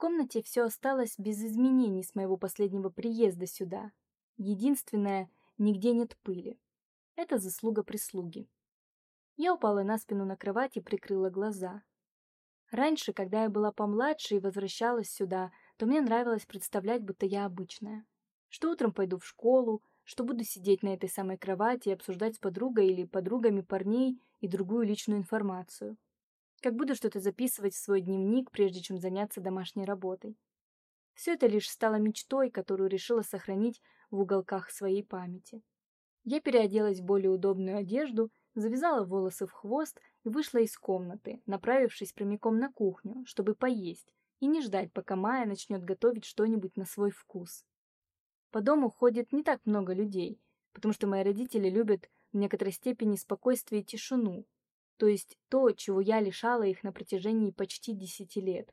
комнате все осталось без изменений с моего последнего приезда сюда. Единственное, нигде нет пыли. Это заслуга прислуги. Я упала на спину на кровать и прикрыла глаза. Раньше, когда я была помладше и возвращалась сюда, то мне нравилось представлять, будто я обычная. Что утром пойду в школу, что буду сидеть на этой самой кровати и обсуждать с подругой или подругами парней и другую личную информацию как буду что-то записывать в свой дневник, прежде чем заняться домашней работой. Все это лишь стало мечтой, которую решила сохранить в уголках своей памяти. Я переоделась в более удобную одежду, завязала волосы в хвост и вышла из комнаты, направившись прямиком на кухню, чтобы поесть и не ждать, пока Майя начнет готовить что-нибудь на свой вкус. По дому ходит не так много людей, потому что мои родители любят в некоторой степени спокойствие и тишину, то есть то, чего я лишала их на протяжении почти десяти лет.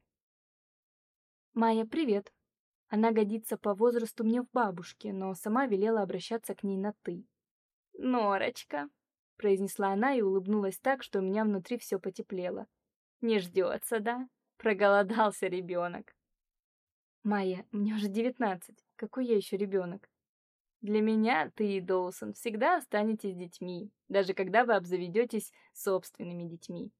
«Майя, привет!» Она годится по возрасту мне в бабушке, но сама велела обращаться к ней на «ты». «Норочка», — произнесла она и улыбнулась так, что у меня внутри все потеплело. «Не ждется, да? Проголодался ребенок». «Майя, мне уже девятнадцать. Какой я еще ребенок?» Для меня ты и Доусон всегда останетесь детьми, даже когда вы обзаведетесь собственными детьми.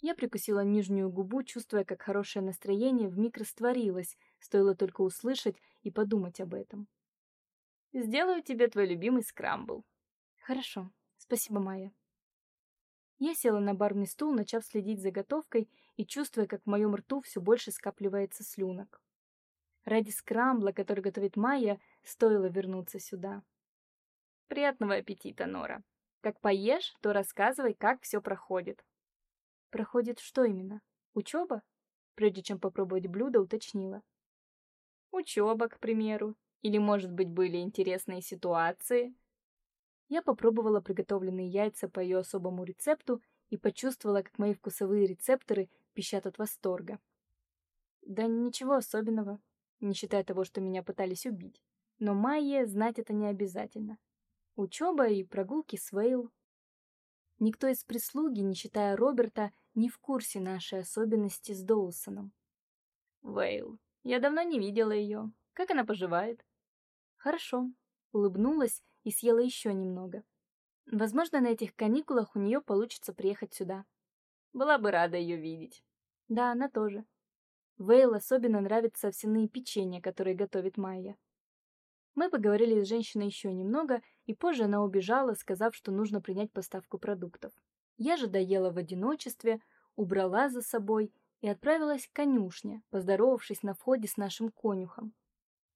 Я прикусила нижнюю губу, чувствуя, как хорошее настроение вмиг растворилось, стоило только услышать и подумать об этом. Сделаю тебе твой любимый скрамбл. Хорошо. Спасибо, Майя. Я села на барный стул, начав следить за готовкой и чувствуя, как в моем рту все больше скапливается слюнок. Ради скрамбла, который готовит Майя, стоило вернуться сюда. Приятного аппетита, Нора. Как поешь, то рассказывай, как все проходит. Проходит что именно? Учеба? Прежде чем попробовать блюдо, уточнила. Учеба, к примеру. Или, может быть, были интересные ситуации. Я попробовала приготовленные яйца по ее особому рецепту и почувствовала, как мои вкусовые рецепторы пищат от восторга. Да ничего особенного, не считая того, что меня пытались убить. Но Майе знать это не обязательно. Учеба и прогулки с Вейл. Никто из прислуги, не считая Роберта, не в курсе нашей особенности с Доусоном. Вейл. Я давно не видела ее. Как она поживает? Хорошо. Улыбнулась и съела еще немного. Возможно, на этих каникулах у нее получится приехать сюда. Была бы рада ее видеть. Да, она тоже. Вейл особенно нравятся овсяные печенья, которые готовит Майя. Мы поговорили с женщиной еще немного, и позже она убежала, сказав, что нужно принять поставку продуктов. Я же доела в одиночестве, убрала за собой и отправилась к конюшне, поздоровавшись на входе с нашим конюхом.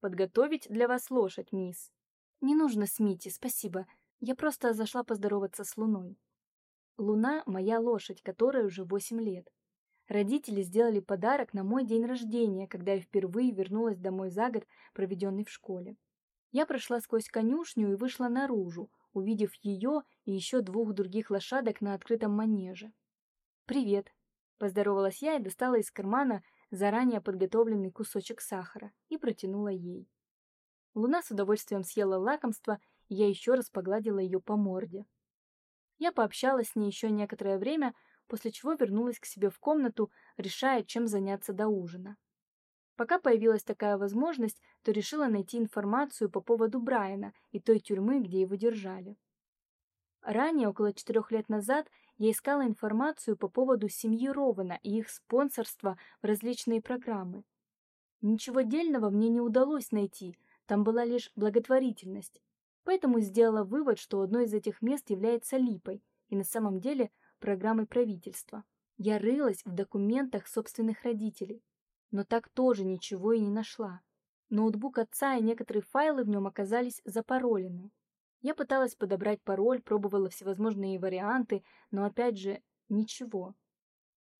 «Подготовить для вас лошадь, мисс?» «Не нужно, Смити, спасибо. Я просто зашла поздороваться с Луной». Луна — моя лошадь, которая уже восемь лет. Родители сделали подарок на мой день рождения, когда я впервые вернулась домой за год, проведенный в школе. Я прошла сквозь конюшню и вышла наружу, увидев ее и еще двух других лошадок на открытом манеже. «Привет!» – поздоровалась я и достала из кармана заранее подготовленный кусочек сахара и протянула ей. Луна с удовольствием съела лакомство, и я еще раз погладила ее по морде. Я пообщалась с ней еще некоторое время, после чего вернулась к себе в комнату, решая, чем заняться до ужина. Пока появилась такая возможность, то решила найти информацию по поводу Брайана и той тюрьмы, где его держали. Ранее, около четырех лет назад, я искала информацию по поводу семьи Рована и их спонсорства в различные программы. Ничего дельного мне не удалось найти, там была лишь благотворительность. Поэтому сделала вывод, что одно из этих мест является липой, и на самом деле программой правительства. Я рылась в документах собственных родителей, но так тоже ничего и не нашла. Ноутбук отца и некоторые файлы в нем оказались запаролены. Я пыталась подобрать пароль, пробовала всевозможные варианты, но опять же ничего.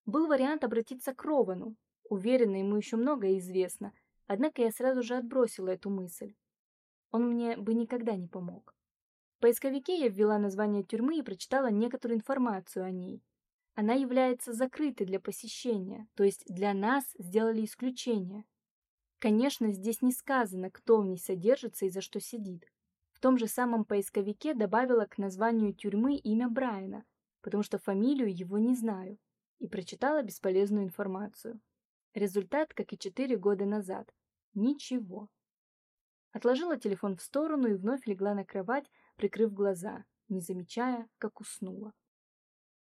Был вариант обратиться к Ровану. Уверена, ему еще многое известно, однако я сразу же отбросила эту мысль. Он мне бы никогда не помог. В поисковике я ввела название тюрьмы и прочитала некоторую информацию о ней. Она является закрытой для посещения, то есть для нас сделали исключение. Конечно, здесь не сказано, кто в ней содержится и за что сидит. В том же самом поисковике добавила к названию тюрьмы имя Брайана, потому что фамилию его не знаю, и прочитала бесполезную информацию. Результат, как и четыре года назад. Ничего. Отложила телефон в сторону и вновь легла на кровать, прикрыв глаза, не замечая, как уснула.